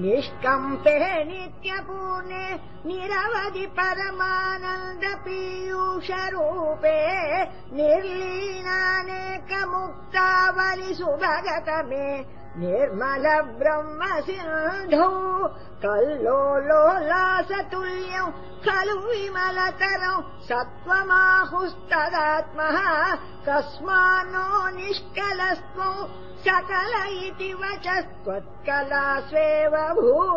निष्कम्पे नित्यपूर्णे निरवधि परमानन्द पीयूषरूपे निर्लीनानेकमुक्तावलि सुभगत मे कल्लोलोलासतुल्यम् खलु विमलतरौ सत्त्वमाहुस्तदात्मः कस्मान्नो निष्कलस्त्वौ सकल इति वचस्त्वत्कला स्वेव भूम